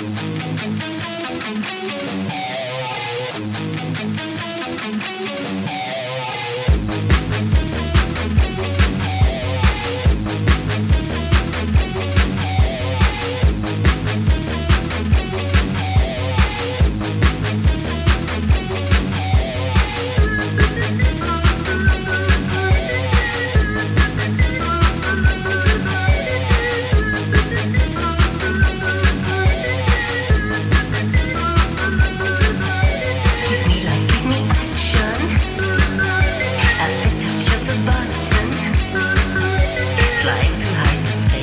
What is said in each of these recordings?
Thank you. Mix.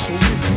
So we